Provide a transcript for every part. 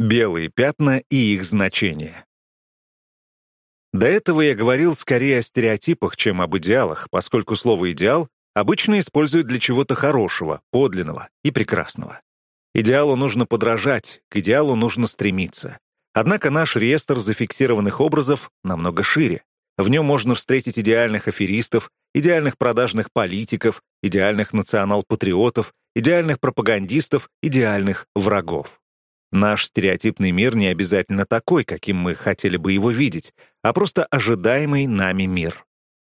Белые пятна и их значение. До этого я говорил скорее о стереотипах, чем об идеалах, поскольку слово «идеал» обычно используют для чего-то хорошего, подлинного и прекрасного. Идеалу нужно подражать, к идеалу нужно стремиться. Однако наш реестр зафиксированных образов намного шире. В нем можно встретить идеальных аферистов, идеальных продажных политиков, идеальных национал-патриотов, идеальных пропагандистов, идеальных врагов. Наш стереотипный мир не обязательно такой, каким мы хотели бы его видеть, а просто ожидаемый нами мир.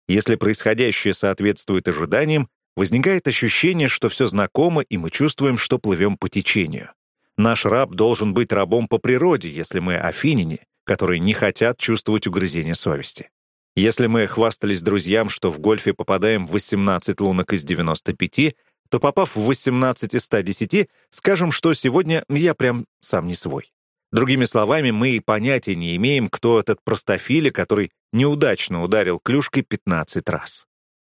Если происходящее соответствует ожиданиям, возникает ощущение, что все знакомо, и мы чувствуем, что плывем по течению. Наш раб должен быть рабом по природе, если мы афиняне, которые не хотят чувствовать угрызение совести. Если мы хвастались друзьям, что в гольфе попадаем в 18 лунок из 95, то, попав в 18 из 110, скажем, что сегодня я прям сам не свой. Другими словами, мы и понятия не имеем, кто этот простофиля, который неудачно ударил клюшкой 15 раз.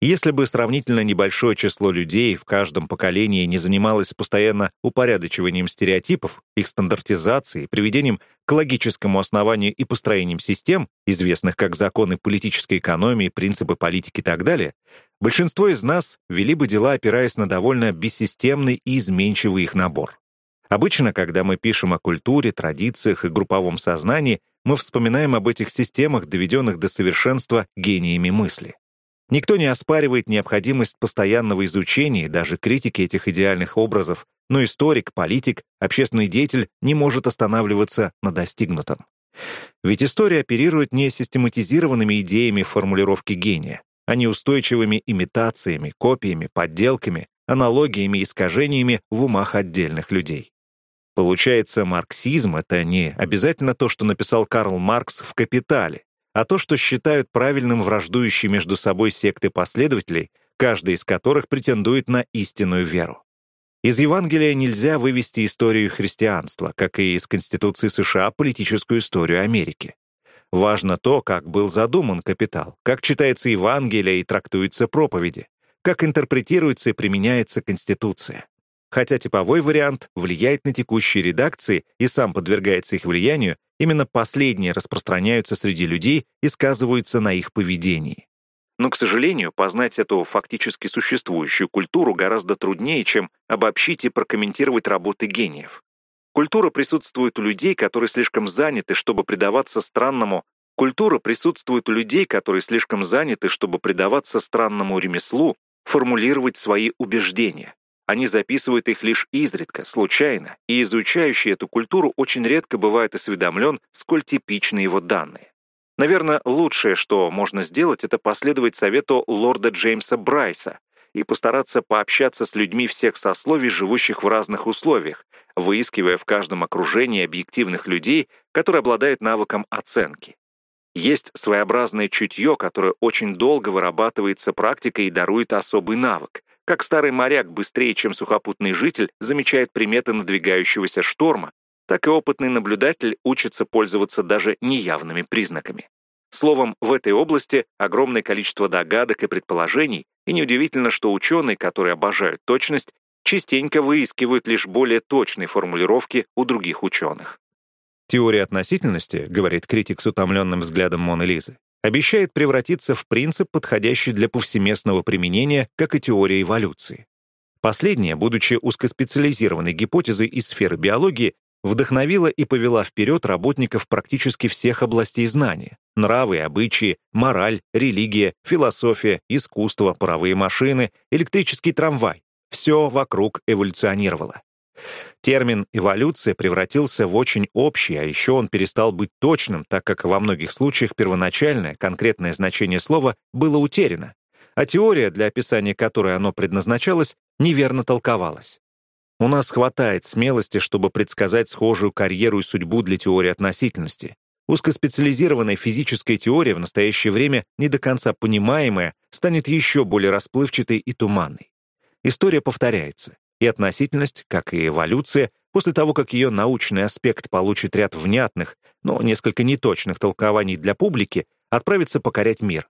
Если бы сравнительно небольшое число людей в каждом поколении не занималось постоянно упорядочиванием стереотипов, их стандартизацией, приведением к логическому основанию и построением систем, известных как законы политической экономии, принципы политики и так далее, большинство из нас вели бы дела, опираясь на довольно бессистемный и изменчивый их набор. Обычно, когда мы пишем о культуре, традициях и групповом сознании, мы вспоминаем об этих системах, доведенных до совершенства гениями мысли. Никто не оспаривает необходимость постоянного изучения и даже критики этих идеальных образов, но историк, политик, общественный деятель не может останавливаться на достигнутом. Ведь история оперирует не систематизированными идеями формулировки гения, а неустойчивыми имитациями, копиями, подделками, аналогиями и искажениями в умах отдельных людей. Получается, марксизм — это не обязательно то, что написал Карл Маркс в «Капитале», а то, что считают правильным враждующие между собой секты последователей, каждый из которых претендует на истинную веру. Из Евангелия нельзя вывести историю христианства, как и из Конституции США политическую историю Америки. Важно то, как был задуман капитал, как читается Евангелие и трактуются проповеди, как интерпретируется и применяется Конституция. Хотя типовой вариант влияет на текущие редакции и сам подвергается их влиянию, Именно последние распространяются среди людей и сказываются на их поведении. Но, к сожалению, познать эту фактически существующую культуру гораздо труднее, чем обобщить и прокомментировать работы гениев. Культура присутствует у людей, которые слишком заняты, чтобы предаваться странному Культура присутствует у людей, которые слишком заняты, чтобы предаваться странному ремеслу, формулировать свои убеждения. Они записывают их лишь изредка, случайно, и изучающий эту культуру очень редко бывает осведомлен, сколь типичны его данные. Наверное, лучшее, что можно сделать, это последовать совету лорда Джеймса Брайса и постараться пообщаться с людьми всех сословий, живущих в разных условиях, выискивая в каждом окружении объективных людей, которые обладают навыком оценки. Есть своеобразное чутье, которое очень долго вырабатывается практикой и дарует особый навык — как старый моряк быстрее, чем сухопутный житель, замечает приметы надвигающегося шторма, так и опытный наблюдатель учится пользоваться даже неявными признаками. Словом, в этой области огромное количество догадок и предположений, и неудивительно, что ученые, которые обожают точность, частенько выискивают лишь более точные формулировки у других ученых. Теория относительности, говорит критик с утомленным взглядом Моны Лизы, обещает превратиться в принцип, подходящий для повсеместного применения, как и теория эволюции. Последняя, будучи узкоспециализированной гипотезой из сферы биологии, вдохновила и повела вперед работников практически всех областей знания — нравы, обычаи, мораль, религия, философия, искусство, паровые машины, электрический трамвай. Все вокруг эволюционировало. Термин «эволюция» превратился в очень общий, а еще он перестал быть точным, так как во многих случаях первоначальное, конкретное значение слова было утеряно, а теория, для описания которой оно предназначалось, неверно толковалась. У нас хватает смелости, чтобы предсказать схожую карьеру и судьбу для теории относительности. Узкоспециализированная физическая теория в настоящее время, не до конца понимаемая, станет еще более расплывчатой и туманной. История повторяется и относительность, как и эволюция, после того, как ее научный аспект получит ряд внятных, но несколько неточных толкований для публики, отправится покорять мир.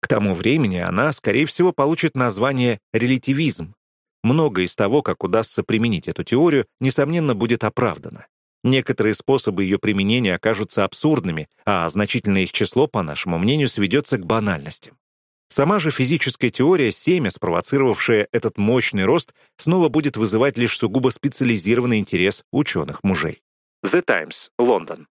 К тому времени она, скорее всего, получит название релятивизм. Многое из того, как удастся применить эту теорию, несомненно, будет оправдано. Некоторые способы ее применения окажутся абсурдными, а значительное их число, по нашему мнению, сведется к банальностям. Сама же физическая теория семя, спровоцировавшая этот мощный рост, снова будет вызывать лишь сугубо специализированный интерес ученых-мужей. The Times, Лондон.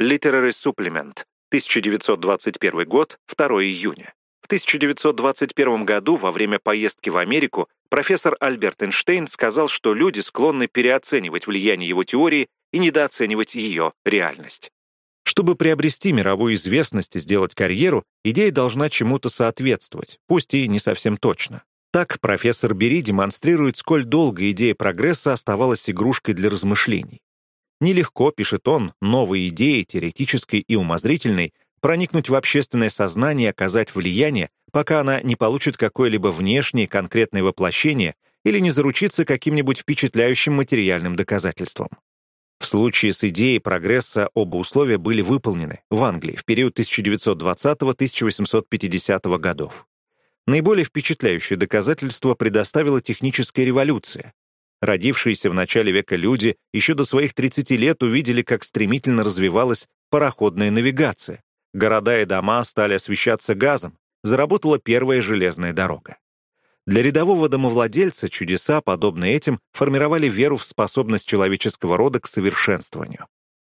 Literary Supplement, 1921 год, 2 июня. В 1921 году, во время поездки в Америку, профессор Альберт Эйнштейн сказал, что люди склонны переоценивать влияние его теории и недооценивать ее реальность. Чтобы приобрести мировую известность и сделать карьеру, идея должна чему-то соответствовать, пусть и не совсем точно. Так профессор Бери демонстрирует, сколь долго идея прогресса оставалась игрушкой для размышлений. Нелегко, пишет он, новой идеи, теоретической и умозрительной, проникнуть в общественное сознание оказать влияние, пока она не получит какое-либо внешнее конкретное воплощение или не заручится каким-нибудь впечатляющим материальным доказательством. В случае с идеей прогресса оба условия были выполнены в Англии в период 1920-1850 годов. Наиболее впечатляющее доказательство предоставила техническая революция. Родившиеся в начале века люди еще до своих 30 лет увидели, как стремительно развивалась пароходная навигация. Города и дома стали освещаться газом, заработала первая железная дорога. Для рядового домовладельца чудеса, подобные этим, формировали веру в способность человеческого рода к совершенствованию.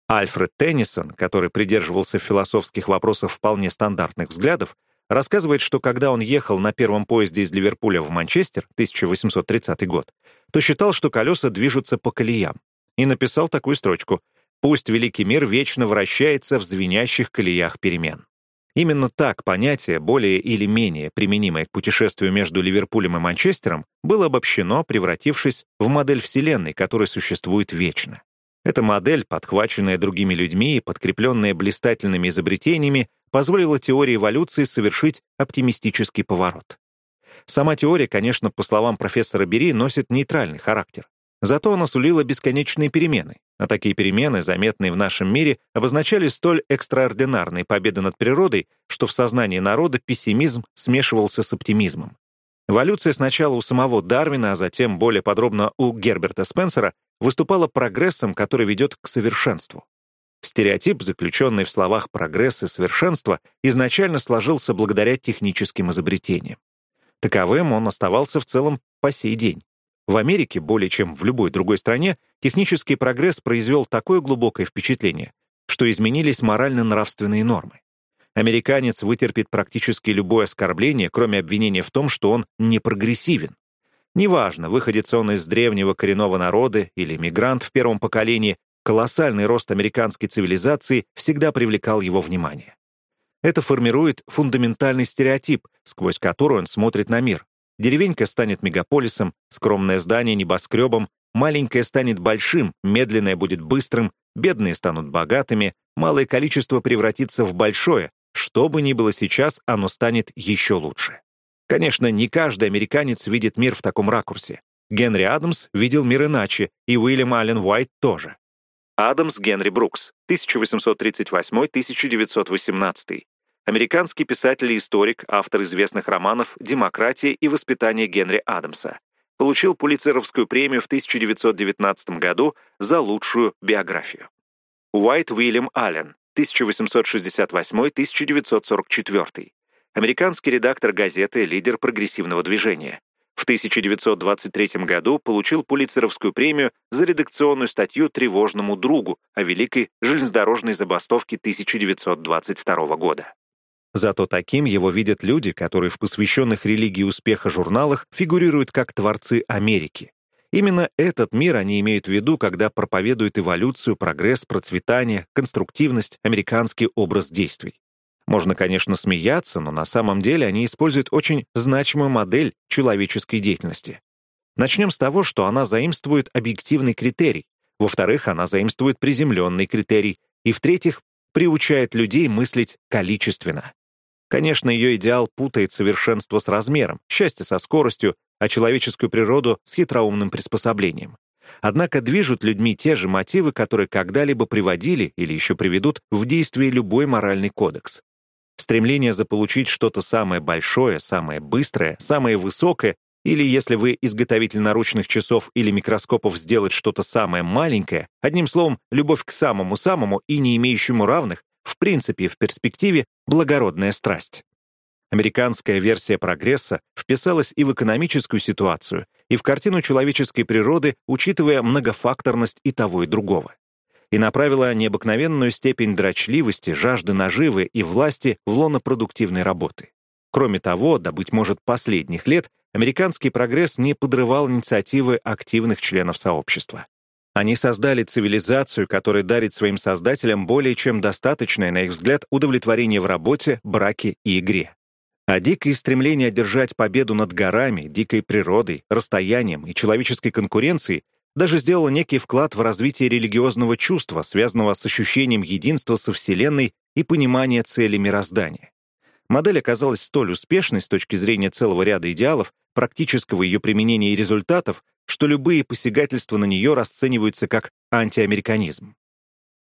Альфред Теннисон, который придерживался философских вопросов вполне стандартных взглядов, рассказывает, что когда он ехал на первом поезде из Ливерпуля в Манчестер, 1830 год, то считал, что колеса движутся по колеям, и написал такую строчку «Пусть великий мир вечно вращается в звенящих колеях перемен». Именно так понятие, более или менее применимое к путешествию между Ливерпулем и Манчестером, было обобщено, превратившись в модель Вселенной, которая существует вечно. Эта модель, подхваченная другими людьми и подкрепленная блистательными изобретениями, позволила теории эволюции совершить оптимистический поворот. Сама теория, конечно, по словам профессора Бери, носит нейтральный характер. Зато она сулила бесконечные перемены, а такие перемены, заметные в нашем мире, обозначали столь экстраординарные победы над природой, что в сознании народа пессимизм смешивался с оптимизмом. Эволюция сначала у самого Дарвина, а затем более подробно у Герберта Спенсера, выступала прогрессом, который ведет к совершенству. Стереотип, заключенный в словах «прогресс» и «совершенство», изначально сложился благодаря техническим изобретениям. Таковым он оставался в целом по сей день. В Америке, более чем в любой другой стране, технический прогресс произвел такое глубокое впечатление, что изменились морально-нравственные нормы. Американец вытерпит практически любое оскорбление, кроме обвинения в том, что он не прогрессивен. Неважно, выходец он из древнего коренного народа или мигрант в первом поколении, колоссальный рост американской цивилизации всегда привлекал его внимание. Это формирует фундаментальный стереотип, сквозь который он смотрит на мир, Деревенька станет мегаполисом, скромное здание — небоскребом, маленькое станет большим, медленное будет быстрым, бедные станут богатыми, малое количество превратится в большое, что бы ни было сейчас, оно станет еще лучше. Конечно, не каждый американец видит мир в таком ракурсе. Генри Адамс видел мир иначе, и Уильям Аллен Уайт тоже. Адамс Генри Брукс, 1838-1918, Американский писатель и историк, автор известных романов «Демократия и воспитание Генри Адамса». Получил Пулитцеровскую премию в 1919 году за лучшую биографию. Уайт Уильям Аллен, 1868-1944. Американский редактор газеты «Лидер прогрессивного движения». В 1923 году получил Пулитцеровскую премию за редакционную статью «Тревожному другу» о великой железнодорожной забастовке 1922 года. Зато таким его видят люди, которые в посвященных религии успеха журналах фигурируют как творцы Америки. Именно этот мир они имеют в виду, когда проповедуют эволюцию, прогресс, процветание, конструктивность, американский образ действий. Можно, конечно, смеяться, но на самом деле они используют очень значимую модель человеческой деятельности. Начнем с того, что она заимствует объективный критерий, во-вторых, она заимствует приземленный критерий, и, в-третьих, приучает людей мыслить количественно. Конечно, ее идеал путает совершенство с размером, счастье со скоростью, а человеческую природу с хитроумным приспособлением. Однако движут людьми те же мотивы, которые когда-либо приводили или еще приведут в действие любой моральный кодекс. Стремление заполучить что-то самое большое, самое быстрое, самое высокое Или если вы изготовитель наручных часов или микроскопов сделать что-то самое маленькое, одним словом, любовь к самому-самому и не имеющему равных, в принципе в перспективе, благородная страсть. Американская версия прогресса вписалась и в экономическую ситуацию, и в картину человеческой природы, учитывая многофакторность и того, и другого. И направила необыкновенную степень дрочливости, жажды наживы и власти в лоно продуктивной работы. Кроме того, да, быть может, последних лет, американский прогресс не подрывал инициативы активных членов сообщества. Они создали цивилизацию, которая дарит своим создателям более чем достаточное, на их взгляд, удовлетворение в работе, браке и игре. А дикое стремление одержать победу над горами, дикой природой, расстоянием и человеческой конкуренцией даже сделало некий вклад в развитие религиозного чувства, связанного с ощущением единства со Вселенной и понимания цели мироздания. Модель оказалась столь успешной с точки зрения целого ряда идеалов, практического ее применения и результатов, что любые посягательства на нее расцениваются как антиамериканизм.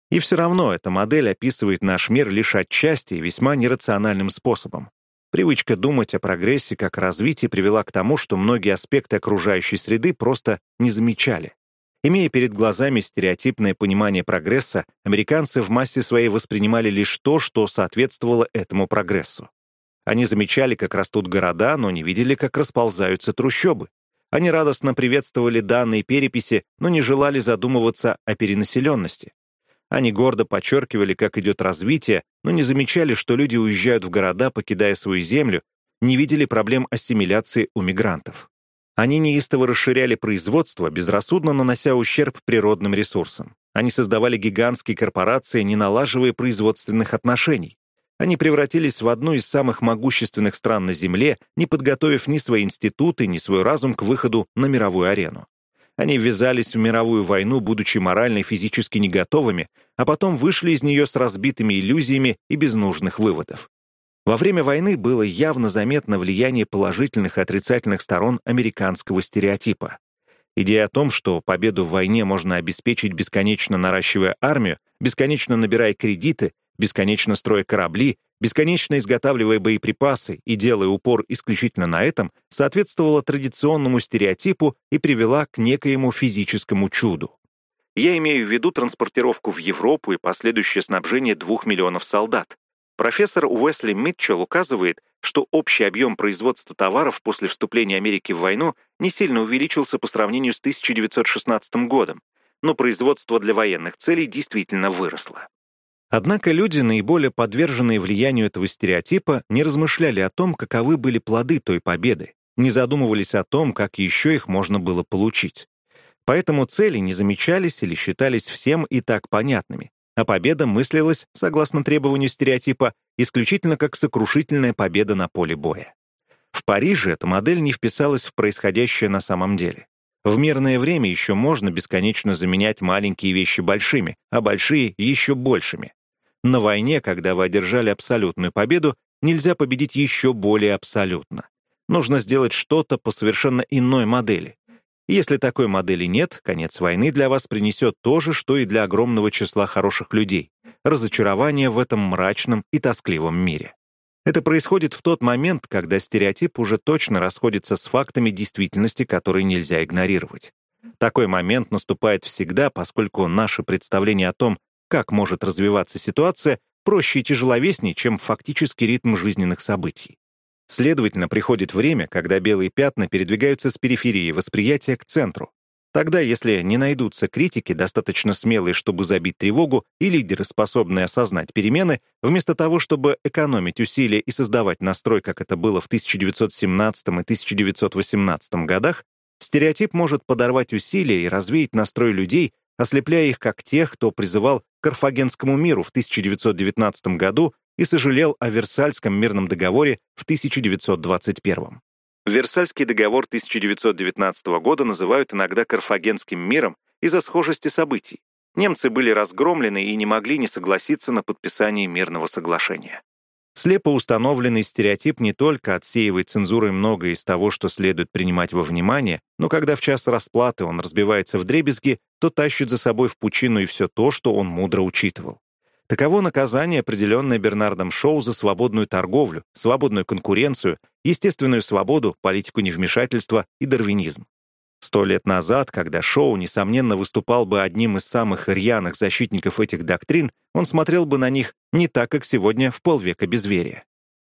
И все равно эта модель описывает наш мир лишь отчасти и весьма нерациональным способом. Привычка думать о прогрессе как развитии привела к тому, что многие аспекты окружающей среды просто не замечали. Имея перед глазами стереотипное понимание прогресса, американцы в массе своей воспринимали лишь то, что соответствовало этому прогрессу. Они замечали, как растут города, но не видели, как расползаются трущобы. Они радостно приветствовали данные переписи, но не желали задумываться о перенаселенности. Они гордо подчеркивали, как идет развитие, но не замечали, что люди уезжают в города, покидая свою землю, не видели проблем ассимиляции у мигрантов. Они неистово расширяли производство, безрассудно нанося ущерб природным ресурсам. Они создавали гигантские корпорации, не налаживая производственных отношений. Они превратились в одну из самых могущественных стран на Земле, не подготовив ни свои институты, ни свой разум к выходу на мировую арену. Они ввязались в мировую войну, будучи морально и физически не готовыми, а потом вышли из нее с разбитыми иллюзиями и без нужных выводов. Во время войны было явно заметно влияние положительных и отрицательных сторон американского стереотипа. Идея о том, что победу в войне можно обеспечить бесконечно наращивая армию, бесконечно набирая кредиты, бесконечно строя корабли, бесконечно изготавливая боеприпасы и делая упор исключительно на этом, соответствовала традиционному стереотипу и привела к некоему физическому чуду. Я имею в виду транспортировку в Европу и последующее снабжение двух миллионов солдат. Профессор Уэсли Митчелл указывает, что общий объем производства товаров после вступления Америки в войну не сильно увеличился по сравнению с 1916 годом, но производство для военных целей действительно выросло. Однако люди, наиболее подверженные влиянию этого стереотипа, не размышляли о том, каковы были плоды той победы, не задумывались о том, как еще их можно было получить. Поэтому цели не замечались или считались всем и так понятными, а победа мыслилась, согласно требованию стереотипа, исключительно как сокрушительная победа на поле боя. В Париже эта модель не вписалась в происходящее на самом деле. В мирное время еще можно бесконечно заменять маленькие вещи большими, а большие — еще большими. На войне, когда вы одержали абсолютную победу, нельзя победить еще более абсолютно. Нужно сделать что-то по совершенно иной модели. Если такой модели нет, конец войны для вас принесет то же, что и для огромного числа хороших людей — разочарование в этом мрачном и тоскливом мире. Это происходит в тот момент, когда стереотип уже точно расходится с фактами действительности, которые нельзя игнорировать. Такой момент наступает всегда, поскольку наши представления о том, как может развиваться ситуация, проще и тяжеловеснее, чем фактический ритм жизненных событий. Следовательно, приходит время, когда белые пятна передвигаются с периферии восприятия к центру. Тогда, если не найдутся критики, достаточно смелые, чтобы забить тревогу, и лидеры, способные осознать перемены, вместо того, чтобы экономить усилия и создавать настрой, как это было в 1917 и 1918 годах, стереотип может подорвать усилия и развеять настрой людей, ослепляя их как тех, кто призывал Карфагенскому миру в 1919 году и сожалел о Версальском мирном договоре в 1921. Версальский договор 1919 года называют иногда Карфагенским миром из-за схожести событий. Немцы были разгромлены и не могли не согласиться на подписание мирного соглашения. Слепо установленный стереотип не только отсеивает цензурой многое из того, что следует принимать во внимание, но когда в час расплаты он разбивается в дребезги, то тащит за собой в пучину и все то, что он мудро учитывал. Таково наказание, определенное Бернардом Шоу за свободную торговлю, свободную конкуренцию, естественную свободу, политику невмешательства и дарвинизм. Сто лет назад, когда Шоу, несомненно, выступал бы одним из самых рьяных защитников этих доктрин, он смотрел бы на них не так, как сегодня в полвека безверия.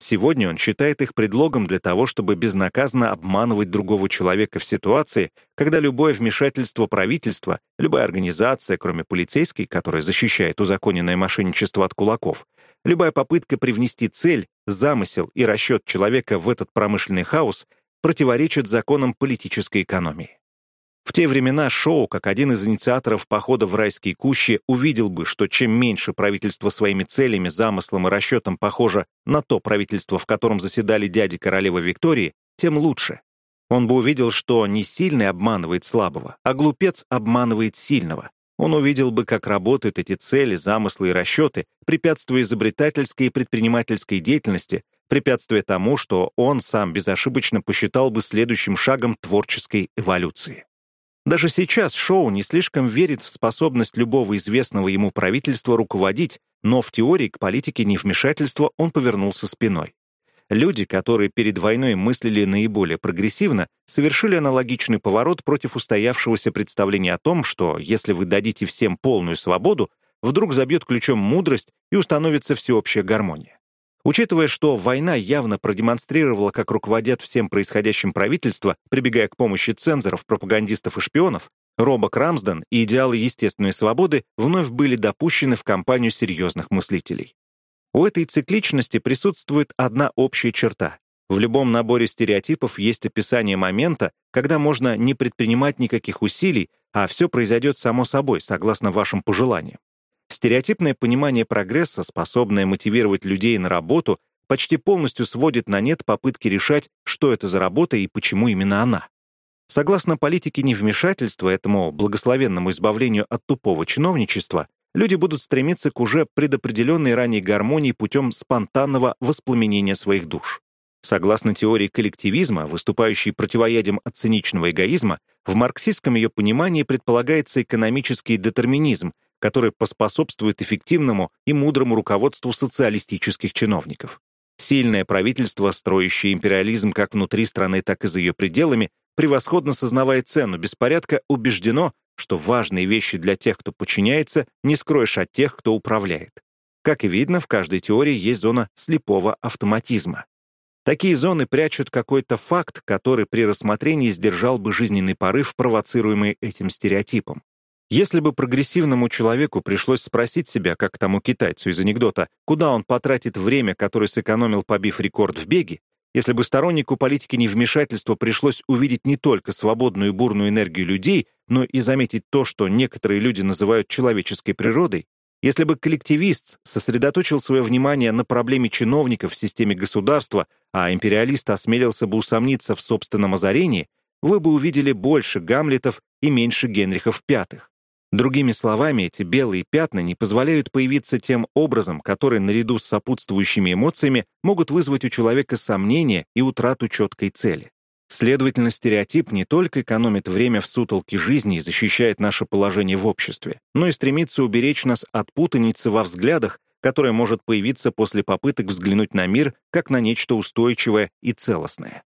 Сегодня он считает их предлогом для того, чтобы безнаказанно обманывать другого человека в ситуации, когда любое вмешательство правительства, любая организация, кроме полицейской, которая защищает узаконенное мошенничество от кулаков, любая попытка привнести цель, замысел и расчет человека в этот промышленный хаос противоречит законам политической экономии. В те времена Шоу, как один из инициаторов похода в райские кущи, увидел бы, что чем меньше правительство своими целями, замыслом и расчетом похоже на то правительство, в котором заседали дяди королевы Виктории, тем лучше. Он бы увидел, что не сильный обманывает слабого, а глупец обманывает сильного. Он увидел бы, как работают эти цели, замыслы и расчеты, препятствуя изобретательской и предпринимательской деятельности, препятствуя тому, что он сам безошибочно посчитал бы следующим шагом творческой эволюции. Даже сейчас Шоу не слишком верит в способность любого известного ему правительства руководить, но в теории к политике невмешательства он повернулся спиной. Люди, которые перед войной мыслили наиболее прогрессивно, совершили аналогичный поворот против устоявшегося представления о том, что если вы дадите всем полную свободу, вдруг забьет ключом мудрость и установится всеобщая гармония. Учитывая, что война явно продемонстрировала, как руководят всем происходящим правительства, прибегая к помощи цензоров, пропагандистов и шпионов, Робок Рамсден и идеалы естественной свободы вновь были допущены в компанию серьезных мыслителей. У этой цикличности присутствует одна общая черта. В любом наборе стереотипов есть описание момента, когда можно не предпринимать никаких усилий, а все произойдет само собой, согласно вашим пожеланиям. Стереотипное понимание прогресса, способное мотивировать людей на работу, почти полностью сводит на нет попытки решать, что это за работа и почему именно она. Согласно политике невмешательства, этому благословенному избавлению от тупого чиновничества, люди будут стремиться к уже предопределенной ранее гармонии путем спонтанного воспламенения своих душ. Согласно теории коллективизма, выступающей противоядием от циничного эгоизма, в марксистском ее понимании предполагается экономический детерминизм, который поспособствует эффективному и мудрому руководству социалистических чиновников. Сильное правительство, строящее империализм как внутри страны, так и за ее пределами, превосходно сознавая цену беспорядка, убеждено, что важные вещи для тех, кто подчиняется, не скроешь от тех, кто управляет. Как и видно, в каждой теории есть зона слепого автоматизма. Такие зоны прячут какой-то факт, который при рассмотрении сдержал бы жизненный порыв, провоцируемый этим стереотипом. Если бы прогрессивному человеку пришлось спросить себя, как тому китайцу из анекдота, куда он потратит время, которое сэкономил, побив рекорд в беге, если бы стороннику политики невмешательства пришлось увидеть не только свободную и бурную энергию людей, но и заметить то, что некоторые люди называют человеческой природой, если бы коллективист сосредоточил свое внимание на проблеме чиновников в системе государства, а империалист осмелился бы усомниться в собственном озарении, вы бы увидели больше Гамлетов и меньше Генрихов Пятых. Другими словами, эти белые пятна не позволяют появиться тем образом, который наряду с сопутствующими эмоциями могут вызвать у человека сомнения и утрату четкой цели. Следовательно, стереотип не только экономит время в сутолке жизни и защищает наше положение в обществе, но и стремится уберечь нас от путаницы во взглядах, которая может появиться после попыток взглянуть на мир как на нечто устойчивое и целостное.